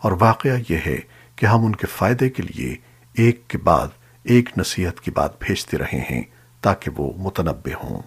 اور واقعہ یہ ہے کہ ہم ان کے فائدے کے لیے ایک کے بعد ایک نصیحت کی بات بھیجتے رہے ہیں تاکہ وہ متنبع ہوں۔